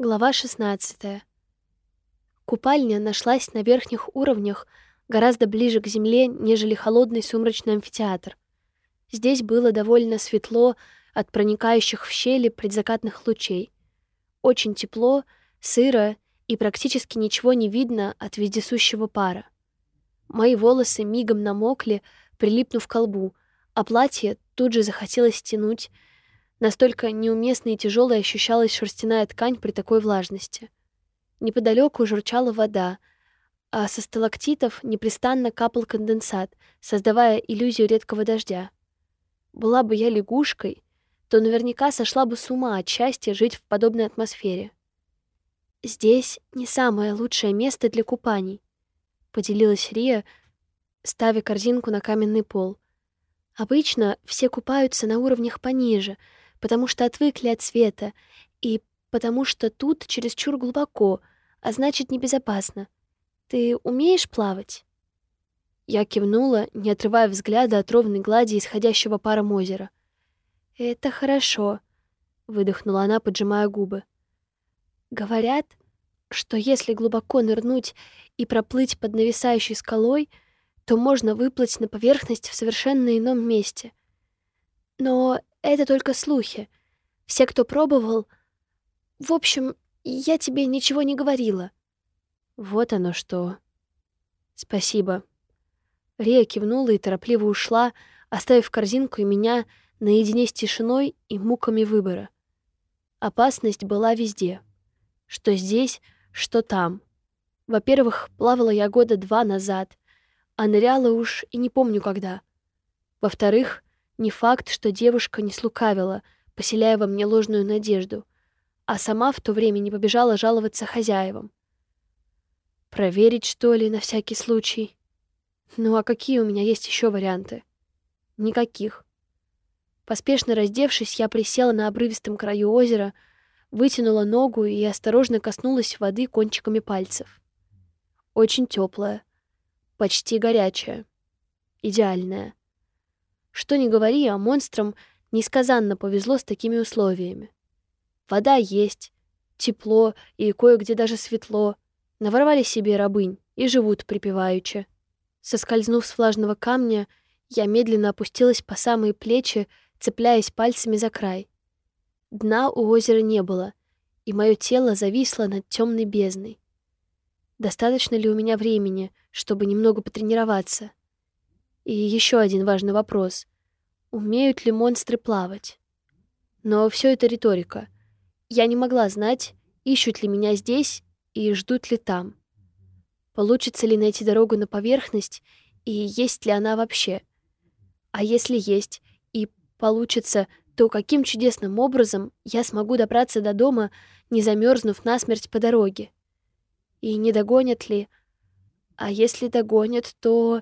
Глава 16. Купальня нашлась на верхних уровнях, гораздо ближе к земле, нежели холодный сумрачный амфитеатр. Здесь было довольно светло от проникающих в щели предзакатных лучей. Очень тепло, сыро и практически ничего не видно от вездесущего пара. Мои волосы мигом намокли, прилипнув к колбу, а платье тут же захотелось стянуть, Настолько неуместной и тяжелой ощущалась шерстяная ткань при такой влажности. Неподалеку журчала вода, а со сталактитов непрестанно капал конденсат, создавая иллюзию редкого дождя. Была бы я лягушкой, то наверняка сошла бы с ума от счастья жить в подобной атмосфере. «Здесь не самое лучшее место для купаний», — поделилась Рия, ставя корзинку на каменный пол. «Обычно все купаются на уровнях пониже — потому что отвыкли от света, и потому что тут чересчур глубоко, а значит, небезопасно. Ты умеешь плавать?» Я кивнула, не отрывая взгляда от ровной глади исходящего паром озера. «Это хорошо», — выдохнула она, поджимая губы. «Говорят, что если глубоко нырнуть и проплыть под нависающей скалой, то можно выплыть на поверхность в совершенно ином месте. Но это только слухи. Все, кто пробовал... В общем, я тебе ничего не говорила. Вот оно что. Спасибо. Рия кивнула и торопливо ушла, оставив корзинку и меня наедине с тишиной и муками выбора. Опасность была везде. Что здесь, что там. Во-первых, плавала я года два назад, а ныряла уж и не помню когда. Во-вторых, не факт, что девушка не слукавила, поселяя во мне ложную надежду, а сама в то время не побежала жаловаться хозяевам. Проверить, что ли, на всякий случай? Ну а какие у меня есть еще варианты? Никаких. Поспешно раздевшись, я присела на обрывистом краю озера, вытянула ногу и осторожно коснулась воды кончиками пальцев. Очень теплая, почти горячая, идеальная. Что ни говори, а монстрам несказанно повезло с такими условиями. Вода есть, тепло и кое-где даже светло. Наворвали себе рабынь и живут припеваючи. Соскользнув с влажного камня, я медленно опустилась по самые плечи, цепляясь пальцами за край. Дна у озера не было, и мое тело зависло над темной бездной. Достаточно ли у меня времени, чтобы немного потренироваться? И еще один важный вопрос. Умеют ли монстры плавать? Но все это риторика. Я не могла знать, ищут ли меня здесь и ждут ли там. Получится ли найти дорогу на поверхность и есть ли она вообще? А если есть и получится, то каким чудесным образом я смогу добраться до дома, не замерзнув насмерть по дороге? И не догонят ли? А если догонят, то...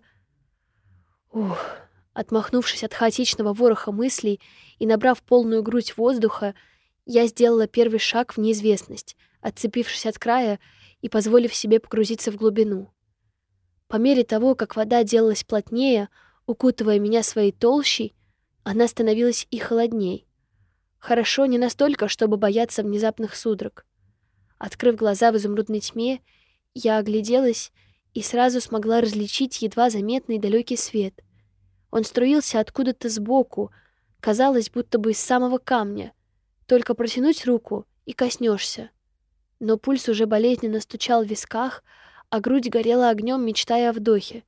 Ух, отмахнувшись от хаотичного вороха мыслей и набрав полную грудь воздуха, я сделала первый шаг в неизвестность, отцепившись от края и позволив себе погрузиться в глубину. По мере того, как вода делалась плотнее, укутывая меня своей толщей, она становилась и холодней. Хорошо не настолько, чтобы бояться внезапных судорог. Открыв глаза в изумрудной тьме, я огляделась и сразу смогла различить едва заметный далекий свет. Он струился откуда-то сбоку, казалось, будто бы из самого камня. Только протянуть руку и коснешься. Но пульс уже болезненно стучал в висках, а грудь горела огнем, мечтая о вдохе.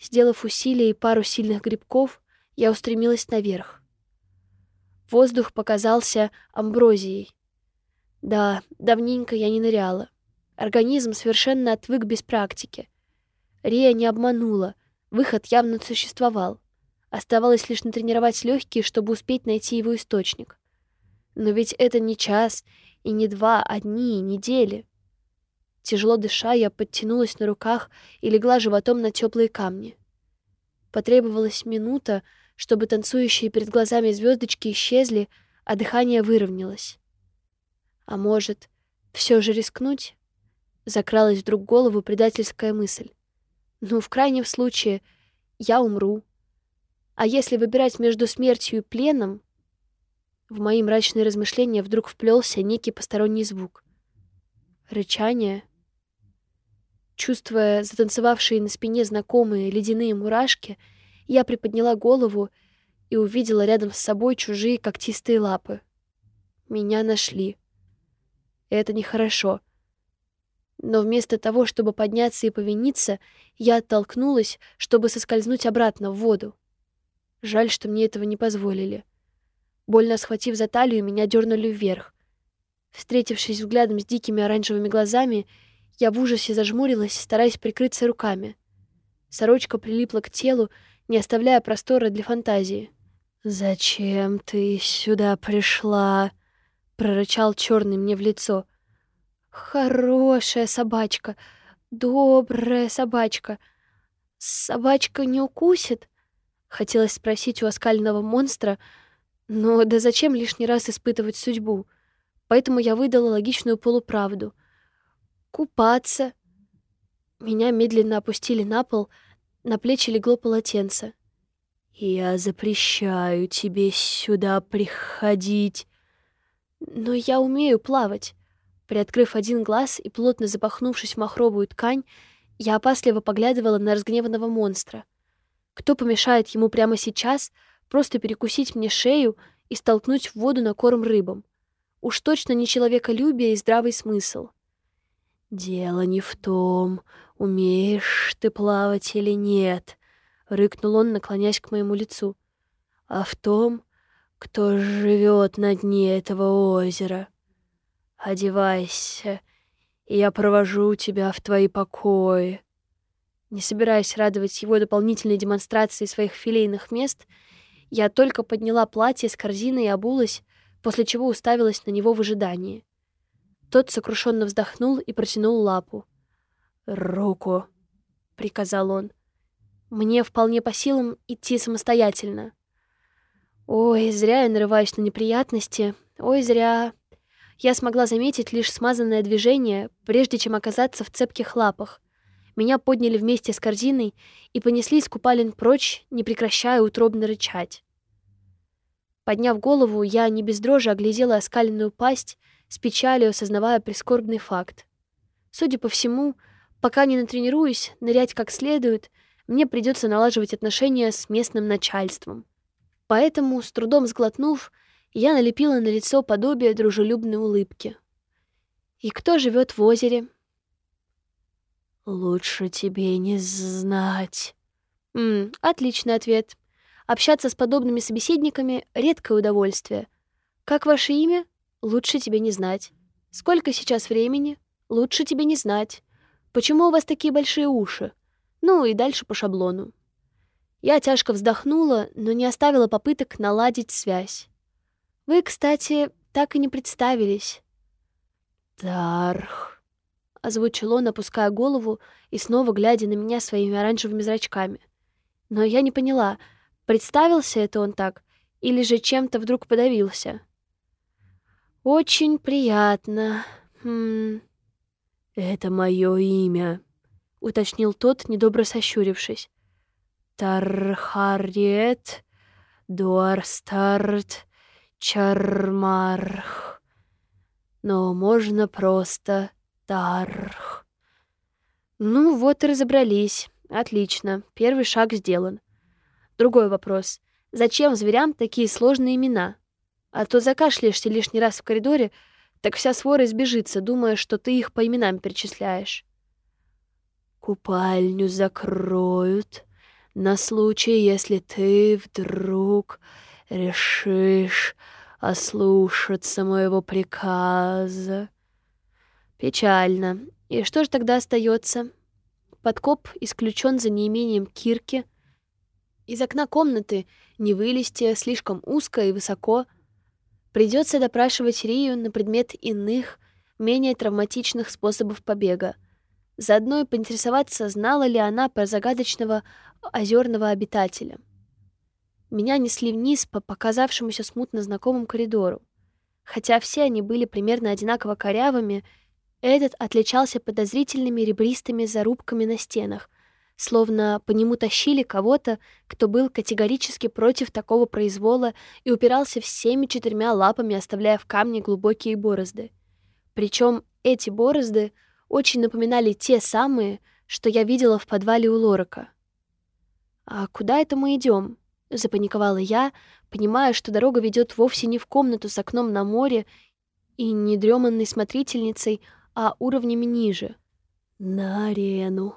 Сделав усилие и пару сильных грибков, я устремилась наверх. Воздух показался амброзией. Да, давненько я не ныряла. Организм совершенно отвык без практики. Рия не обманула — Выход явно существовал. Оставалось лишь натренировать легкие, чтобы успеть найти его источник. Но ведь это не час и не два, а дни и недели. Тяжело дыша, я подтянулась на руках и легла животом на теплые камни. Потребовалась минута, чтобы танцующие перед глазами звездочки исчезли, а дыхание выровнялось. А может, все же рискнуть? Закралась вдруг голову предательская мысль. Ну, в крайнем случае, я умру. А если выбирать между смертью и пленом... В мои мрачные размышления вдруг вплелся некий посторонний звук. Рычание. Чувствуя затанцевавшие на спине знакомые ледяные мурашки, я приподняла голову и увидела рядом с собой чужие когтистые лапы. Меня нашли. Это нехорошо. Но вместо того, чтобы подняться и повиниться, я оттолкнулась, чтобы соскользнуть обратно в воду. Жаль, что мне этого не позволили. Больно схватив за талию, меня дернули вверх. Встретившись взглядом с дикими оранжевыми глазами, я в ужасе зажмурилась, стараясь прикрыться руками. Сорочка прилипла к телу, не оставляя простора для фантазии. «Зачем ты сюда пришла?» — прорычал черный мне в лицо. «Хорошая собачка, добрая собачка. Собачка не укусит?» Хотелось спросить у оскального монстра, но да зачем лишний раз испытывать судьбу? Поэтому я выдала логичную полуправду. «Купаться». Меня медленно опустили на пол, на плечи легло полотенце. «Я запрещаю тебе сюда приходить». «Но я умею плавать». Приоткрыв один глаз и плотно запахнувшись в махровую ткань, я опасливо поглядывала на разгневанного монстра. Кто помешает ему прямо сейчас просто перекусить мне шею и столкнуть в воду на корм рыбам? Уж точно не человеколюбие и здравый смысл. «Дело не в том, умеешь ты плавать или нет», — рыкнул он, наклоняясь к моему лицу, «а в том, кто живет на дне этого озера. Одевайся, и я провожу тебя в твои покои». Не собираясь радовать его дополнительной демонстрацией своих филейных мест, я только подняла платье с корзиной и обулась, после чего уставилась на него в ожидании. Тот сокрушенно вздохнул и протянул лапу. «Руку», — приказал он. «Мне вполне по силам идти самостоятельно». Ой, зря я нарываюсь на неприятности. Ой, зря. Я смогла заметить лишь смазанное движение, прежде чем оказаться в цепких лапах. Меня подняли вместе с корзиной и понесли из купалин прочь, не прекращая утробно рычать. Подняв голову, я не без дрожи оглядела оскаленную пасть, с печалью осознавая прискорбный факт. Судя по всему, пока не натренируюсь нырять как следует, мне придется налаживать отношения с местным начальством. Поэтому, с трудом сглотнув, я налепила на лицо подобие дружелюбной улыбки. «И кто живет в озере?» «Лучше тебе не знать». «М, отличный ответ. Общаться с подобными собеседниками — редкое удовольствие. Как ваше имя? Лучше тебе не знать. Сколько сейчас времени? Лучше тебе не знать. Почему у вас такие большие уши? Ну и дальше по шаблону. Я тяжко вздохнула, но не оставила попыток наладить связь. Вы, кстати, так и не представились. Тарх, озвучил он, опуская голову и снова глядя на меня своими оранжевыми зрачками. Но я не поняла — Представился это он так или же чем-то вдруг подавился? Очень приятно. Хм. Это мое имя, уточнил тот, недобро сощурившись. Тархариет Дуарстарт Чармарх. Но можно просто Тарх. Ну вот и разобрались. Отлично. Первый шаг сделан. Другой вопрос. Зачем зверям такие сложные имена? А то закашляешься лишний раз в коридоре, так вся свора избежится, думая, что ты их по именам перечисляешь. Купальню закроют на случай, если ты вдруг решишь ослушаться моего приказа. Печально. И что же тогда остается? Подкоп исключен за неимением кирки — из окна комнаты не вылезти, слишком узко и высоко. Придется допрашивать Рию на предмет иных, менее травматичных способов побега. Заодно и поинтересоваться, знала ли она про загадочного озерного обитателя. Меня несли вниз по показавшемуся смутно знакомому коридору. Хотя все они были примерно одинаково корявыми, этот отличался подозрительными ребристыми зарубками на стенах, словно по нему тащили кого-то, кто был категорически против такого произвола и упирался всеми четырьмя лапами, оставляя в камне глубокие борозды. Причем эти борозды очень напоминали те самые, что я видела в подвале у Лорака. «А куда это мы идем? Запаниковала я, понимая, что дорога ведет вовсе не в комнату с окном на море и не дреманной смотрительницей, а уровнями ниже. «На арену.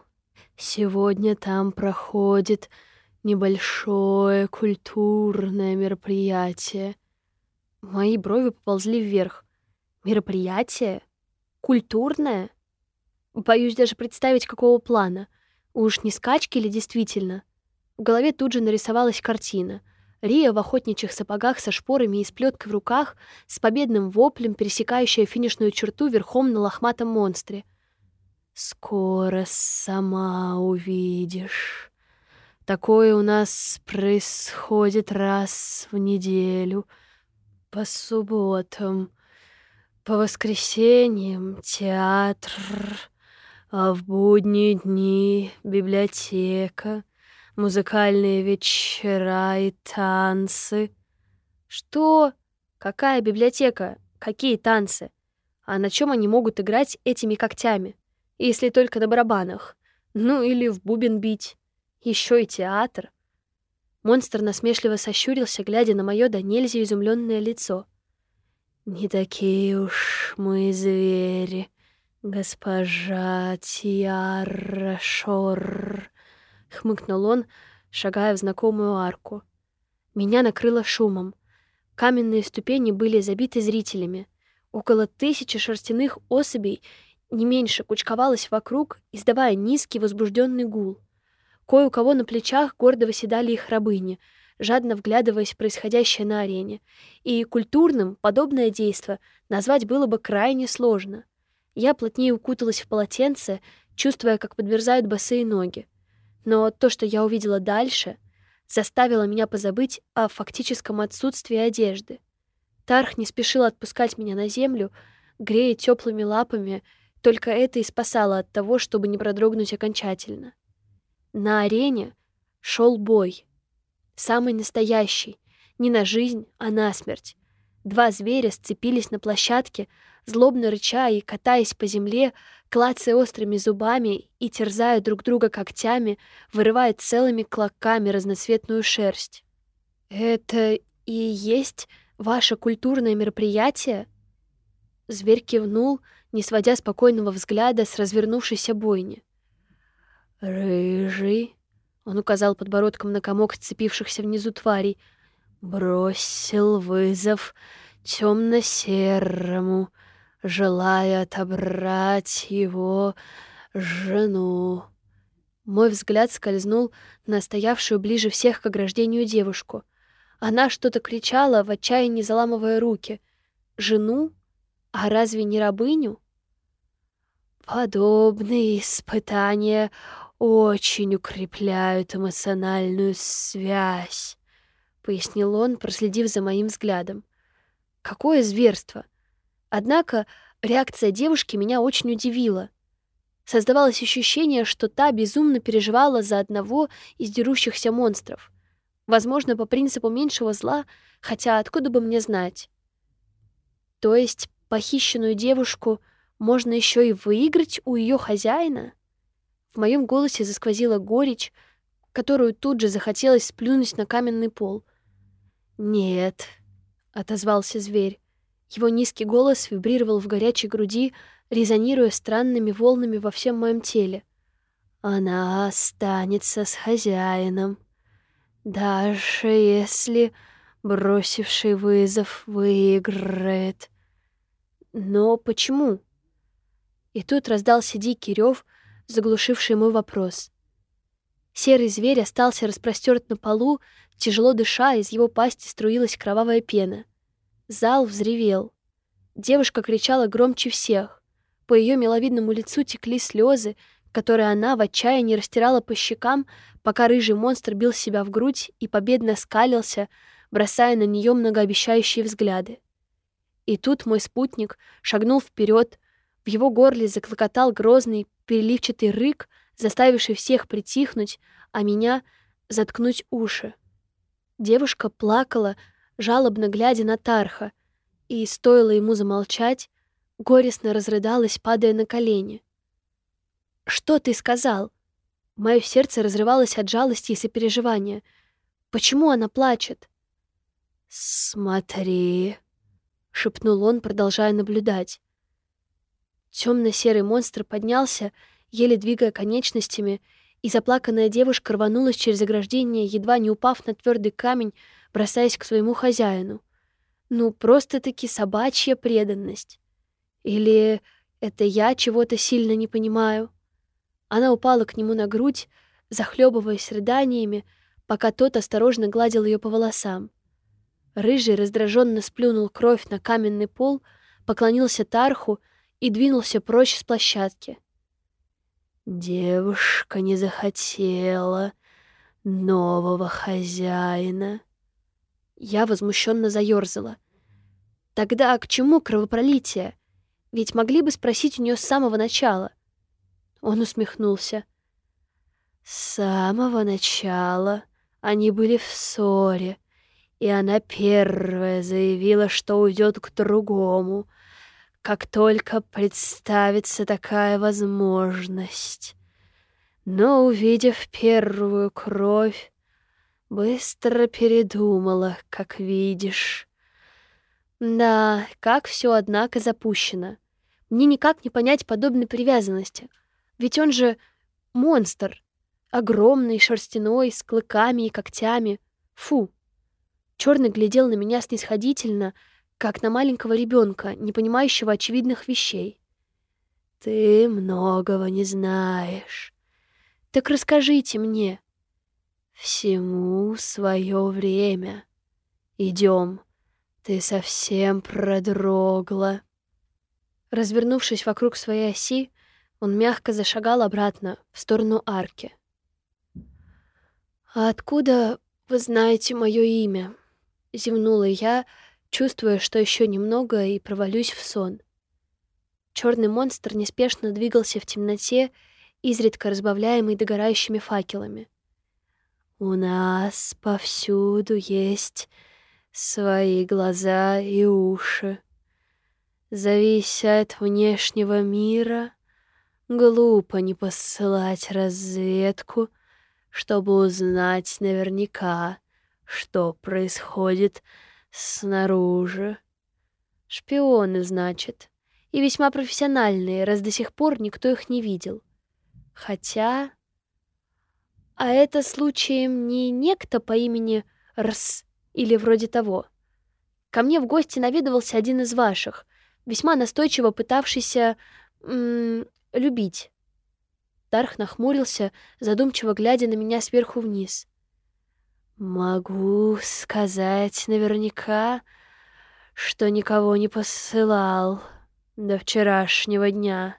Сегодня там проходит небольшое культурное мероприятие». Мои брови поползли вверх. «Мероприятие? Культурное?» Боюсь даже представить, какого плана. Уж не скачки ли действительно? В голове тут же нарисовалась картина. Рия в охотничьих сапогах со шпорами и с плеткой в руках, с победным воплем, пересекающая финишную черту верхом на лохматом монстре. «Скоро сама увидишь. Такое у нас происходит раз в неделю, по субботам, по воскресеньям театр, а в будние дни библиотека» музыкальные вечера и танцы. Что? Какая библиотека? Какие танцы? А на чем они могут играть этими когтями? Если только на барабанах. Ну или в бубен бить. Еще и театр. Монстр насмешливо сощурился, глядя на мое до нельзя изумленное лицо. «Не такие уж мы звери, госпожа Тиара Шор», — хмыкнул он, шагая в знакомую арку. Меня накрыло шумом. Каменные ступени были забиты зрителями. Около тысячи шерстяных особей не меньше кучковалось вокруг, издавая низкий возбужденный гул. Кое у кого на плечах гордо выседали их рабыни, жадно вглядываясь в происходящее на арене. И культурным подобное действо назвать было бы крайне сложно. Я плотнее укуталась в полотенце, чувствуя, как подмерзают босые ноги. Но то, что я увидела дальше, заставило меня позабыть о фактическом отсутствии одежды. Тарх не спешил отпускать меня на землю, грея теплыми лапами, только это и спасало от того, чтобы не продрогнуть окончательно. На арене шел бой. Самый настоящий. Не на жизнь, а на смерть. Два зверя сцепились на площадке, злобно рыча и катаясь по земле, клацая острыми зубами и терзая друг друга когтями, вырывая целыми клоками разноцветную шерсть. «Это и есть ваше культурное мероприятие?» Зверь кивнул, не сводя спокойного взгляда с развернувшейся бойни. «Рыжий», — он указал подбородком на комок сцепившихся внизу тварей, бросил вызов темно-серому, желая отобрать его жену. Мой взгляд скользнул на стоявшую ближе всех к ограждению девушку. Она что-то кричала, в отчаянии заламывая руки. «Жену? А разве не рабыню?» «Подобные испытания очень укрепляют эмоциональную связь», — пояснил он, проследив за моим взглядом. «Какое зверство!» Однако реакция девушки меня очень удивила. Создавалось ощущение, что та безумно переживала за одного из дерущихся монстров. Возможно, по принципу меньшего зла, хотя откуда бы мне знать. То есть похищенную девушку можно еще и выиграть у ее хозяина? В моем голосе засквозила горечь, которую тут же захотелось сплюнуть на каменный пол. «Нет», — отозвался зверь. Его низкий голос вибрировал в горячей груди, резонируя странными волнами во всем моем теле. «Она останется с хозяином, даже если бросивший вызов выиграет». «Но почему?» И тут раздался дикий рев, заглушивший мой вопрос. Серый зверь остался распростерт на полу, тяжело дыша, из его пасти струилась кровавая пена. Зал взревел. Девушка кричала громче всех. По ее миловидному лицу текли слезы, которые она в отчаянии растирала по щекам, пока рыжий монстр бил себя в грудь и победно скалился, бросая на нее многообещающие взгляды. И тут мой спутник шагнул вперед, в его горле заклокотал грозный, переливчатый рык, заставивший всех притихнуть, а меня заткнуть уши. Девушка плакала, жалобно глядя на Тарха, и стоило ему замолчать, горестно разрыдалась, падая на колени. «Что ты сказал?» Мое сердце разрывалось от жалости и сопереживания. Почему она плачет? «Смотри», — шепнул он, продолжая наблюдать. Темно-серый монстр поднялся, еле двигая конечностями, и заплаканная девушка рванулась через ограждение, едва не упав на твердый камень, бросаясь к своему хозяину. Ну, просто-таки собачья преданность. Или это я чего-то сильно не понимаю? Она упала к нему на грудь, захлебываясь рыданиями, пока тот осторожно гладил ее по волосам. Рыжий раздраженно сплюнул кровь на каменный пол, поклонился Тарху и двинулся прочь с площадки. Девушка не захотела нового хозяина. Я возмущенно заерзала. Тогда к чему кровопролитие? Ведь могли бы спросить у нее с самого начала. Он усмехнулся. С самого начала они были в ссоре, и она первая заявила, что уйдет к другому, как только представится такая возможность. Но, увидев первую кровь, быстро передумала, как видишь. Да, как все, однако, запущено. Мне никак не понять подобной привязанности. Ведь он же монстр. Огромный, шерстяной, с клыками и когтями. Фу. Черный глядел на меня снисходительно, как на маленького ребенка, не понимающего очевидных вещей. «Ты многого не знаешь». «Так расскажите мне». «Всему свое время. Идем, ты совсем продрогла». Развернувшись вокруг своей оси, он мягко зашагал обратно, в сторону арки. «А откуда вы знаете мое имя?» — зевнула я, чувствуя, что еще немного и провалюсь в сон. Черный монстр неспешно двигался в темноте, изредка разбавляемый догорающими факелами. «У нас повсюду есть свои глаза и уши. Завися от внешнего мира, глупо не посылать разведку, чтобы узнать наверняка, что происходит снаружи. Шпионы, значит, и весьма профессиональные, раз до сих пор никто их не видел. Хотя... А это случаем не некто по имени Рс или вроде того. Ко мне в гости наведывался один из ваших, весьма настойчиво пытавшийся м -м, любить. Тарх нахмурился, задумчиво глядя на меня сверху вниз. «Могу сказать наверняка, что никого не посылал до вчерашнего дня.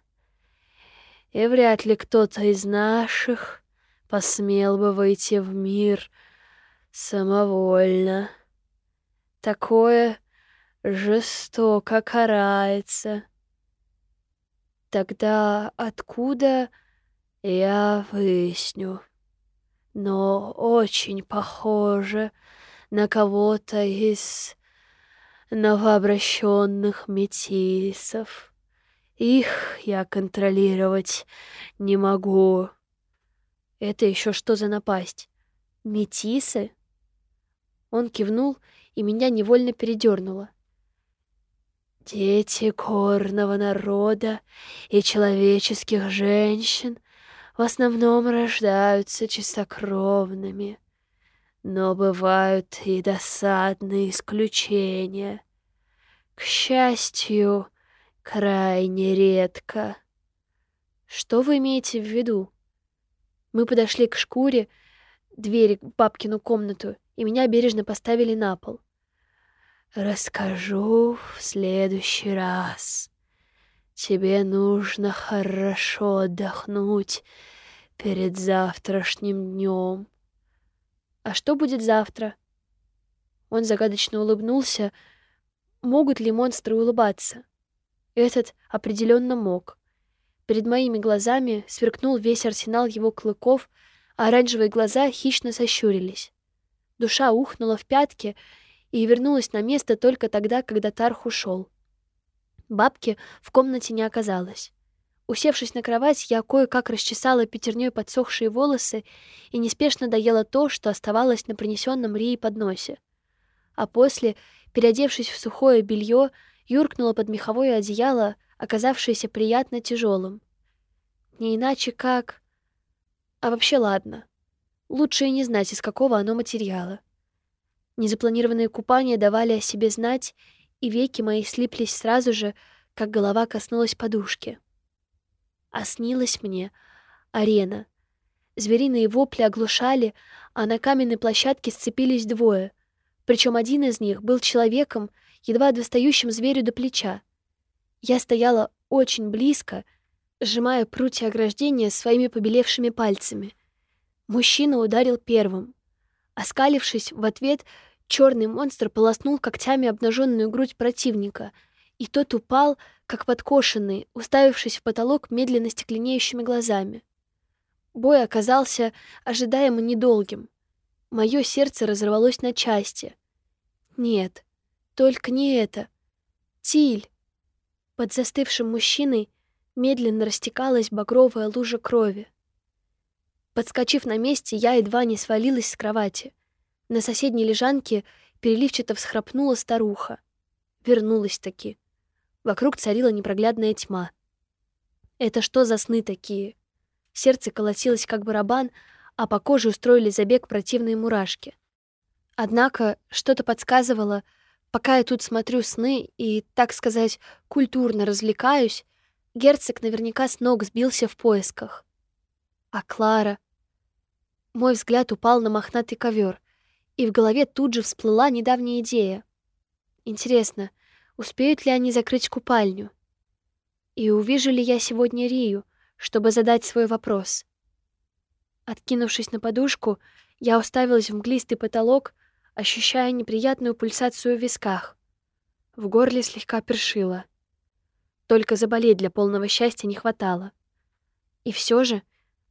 И вряд ли кто-то из наших посмел бы выйти в мир самовольно. Такое жестоко карается. Тогда откуда я выясню? Но очень похоже на кого-то из новообращенных метисов. Их я контролировать не могу. Это еще что за напасть? Метисы? Он кивнул, и меня невольно передернуло. Дети корного народа и человеческих женщин в основном рождаются чистокровными, но бывают и досадные исключения. К счастью, крайне редко. Что вы имеете в виду? Мы подошли к шкуре, двери в бабкину комнату, и меня бережно поставили на пол. Расскажу в следующий раз. Тебе нужно хорошо отдохнуть перед завтрашним днем. А что будет завтра? Он загадочно улыбнулся. Могут ли монстры улыбаться? Этот определенно мог. Перед моими глазами сверкнул весь арсенал его клыков, а оранжевые глаза хищно сощурились. Душа ухнула в пятки — и вернулась на место только тогда, когда Тарх ушел. Бабки в комнате не оказалось. Усевшись на кровать, я кое-как расчесала пятерней подсохшие волосы и неспешно доела то, что оставалось на принесенном Рии подносе. А после, переодевшись в сухое белье, юркнула под меховое одеяло, оказавшееся приятно тяжелым. Не иначе как... А вообще ладно. Лучше и не знать, из какого оно материала. Незапланированные купания давали о себе знать, и веки мои слиплись сразу же, как голова коснулась подушки. А снилась мне арена. Звериные вопли оглушали, а на каменной площадке сцепились двое. Причем один из них был человеком, едва достающим зверю до плеча. Я стояла очень близко, сжимая прутья ограждения своими побелевшими пальцами. Мужчина ударил первым. Оскалившись в ответ, черный монстр полоснул когтями обнаженную грудь противника, и тот упал, как подкошенный, уставившись в потолок медленно стекленеющими глазами. Бой оказался ожидаемо недолгим. Мое сердце разорвалось на части. Нет, только не это. Тиль. Под застывшим мужчиной медленно растекалась багровая лужа крови. Подскочив на месте, я едва не свалилась с кровати. На соседней лежанке переливчато всхрапнула старуха. Вернулась таки. Вокруг царила непроглядная тьма. Это что за сны такие? Сердце колотилось как барабан, а по коже устроили забег противные мурашки. Однако что-то подсказывало, пока я тут смотрю сны и, так сказать, культурно развлекаюсь, герцог наверняка с ног сбился в поисках. А Клара? Мой взгляд упал на мохнатый ковер, и в голове тут же всплыла недавняя идея. Интересно, успеют ли они закрыть купальню. И увижу ли я сегодня Рию, чтобы задать свой вопрос. Откинувшись на подушку, я уставилась в мглистый потолок, ощущая неприятную пульсацию в висках. В горле слегка першило. Только заболеть для полного счастья не хватало. И все же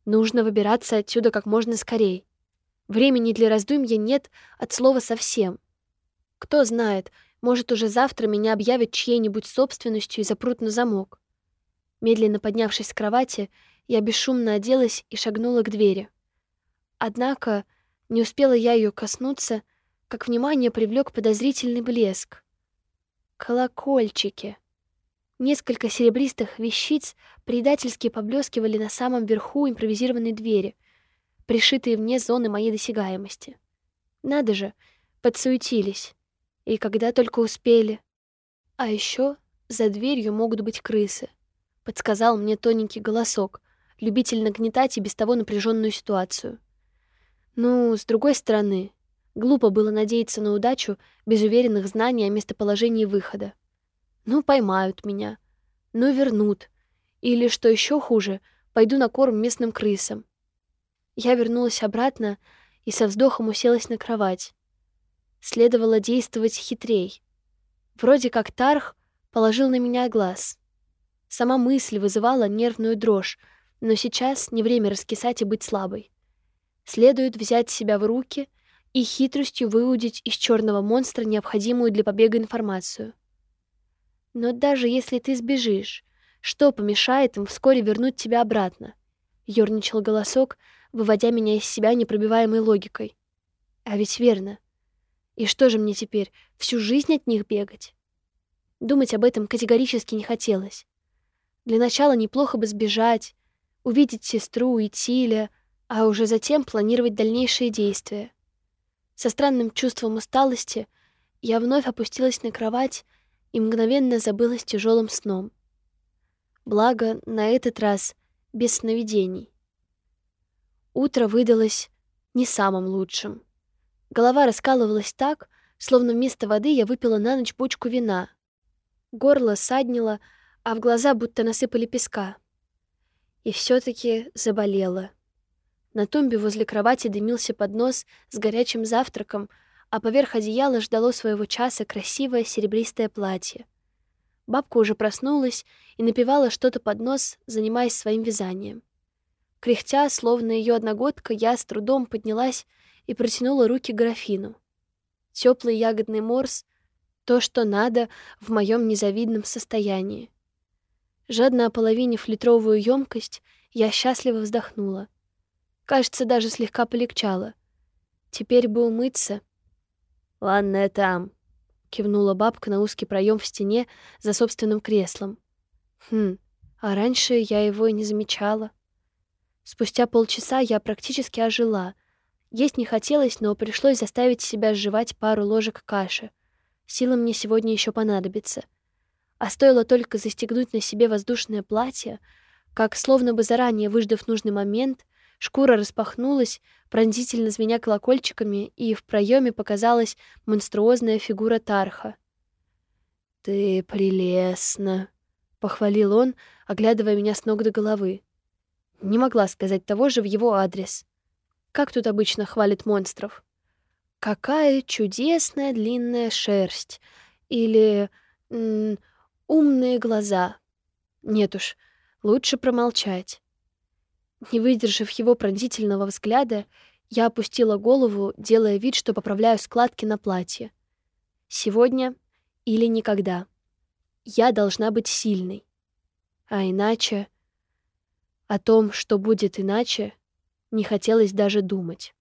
нужно выбираться отсюда как можно скорей. Времени для раздумья нет от слова совсем. Кто знает, может, уже завтра меня объявят чьей-нибудь собственностью и запрут на замок. Медленно поднявшись с кровати, я бесшумно оделась и шагнула к двери. Однако не успела я ее коснуться, как внимание привлек подозрительный блеск. Колокольчики. Несколько серебристых вещиц предательски поблескивали на самом верху импровизированной двери, пришитые вне зоны моей досягаемости. Надо же, подсуетились. И когда только успели. А еще за дверью могут быть крысы. Подсказал мне тоненький голосок, любитель нагнетать и без того напряженную ситуацию. Ну, с другой стороны, глупо было надеяться на удачу без уверенных знаний о местоположении выхода. Ну, поймают меня. Ну, вернут. Или, что еще хуже, пойду на корм местным крысам. Я вернулась обратно и со вздохом уселась на кровать следовало действовать хитрей. Вроде как Тарх положил на меня глаз. Сама мысль вызывала нервную дрожь, но сейчас не время раскисать и быть слабой. Следует взять себя в руки и хитростью выудить из черного монстра необходимую для побега информацию. Но даже если ты сбежишь, что помешает им вскоре вернуть тебя обратно? Ёрничал голосок, выводя меня из себя непробиваемой логикой. А ведь верно. И что же мне теперь, всю жизнь от них бегать? Думать об этом категорически не хотелось. Для начала неплохо бы сбежать, увидеть сестру и Тиля, а уже затем планировать дальнейшие действия. Со странным чувством усталости я вновь опустилась на кровать и мгновенно забылась тяжелым сном. Благо, на этот раз без сновидений. Утро выдалось не самым лучшим. Голова раскалывалась так, словно вместо воды я выпила на ночь бочку вина. Горло саднило, а в глаза будто насыпали песка. И все таки заболела. На тумбе возле кровати дымился поднос с горячим завтраком, а поверх одеяла ждало своего часа красивое серебристое платье. Бабка уже проснулась и напевала что-то под нос, занимаясь своим вязанием. Кряхтя, словно ее одногодка, я с трудом поднялась и протянула руки к графину. Теплый ягодный морс То, что надо в моем незавидном состоянии. Жадно ополовинив литровую емкость, я счастливо вздохнула. Кажется, даже слегка полегчало. Теперь бы умыться. «Ванная там», — кивнула бабка на узкий проем в стене за собственным креслом. Хм, а раньше я его и не замечала. Спустя полчаса я практически ожила. Есть не хотелось, но пришлось заставить себя сживать пару ложек каши. Сила мне сегодня еще понадобится. А стоило только застегнуть на себе воздушное платье, как, словно бы заранее выждав нужный момент, шкура распахнулась, пронзительно звеня колокольчиками, и в проеме показалась монструозная фигура Тарха. «Ты прелестна», — похвалил он, оглядывая меня с ног до головы. Не могла сказать того же в его адрес. Как тут обычно хвалят монстров? Какая чудесная длинная шерсть. Или умные глаза. Нет уж, лучше промолчать. Не выдержав его пронзительного взгляда, я опустила голову, делая вид, что поправляю складки на платье. Сегодня или никогда. Я должна быть сильной. А иначе... О том, что будет иначе, не хотелось даже думать.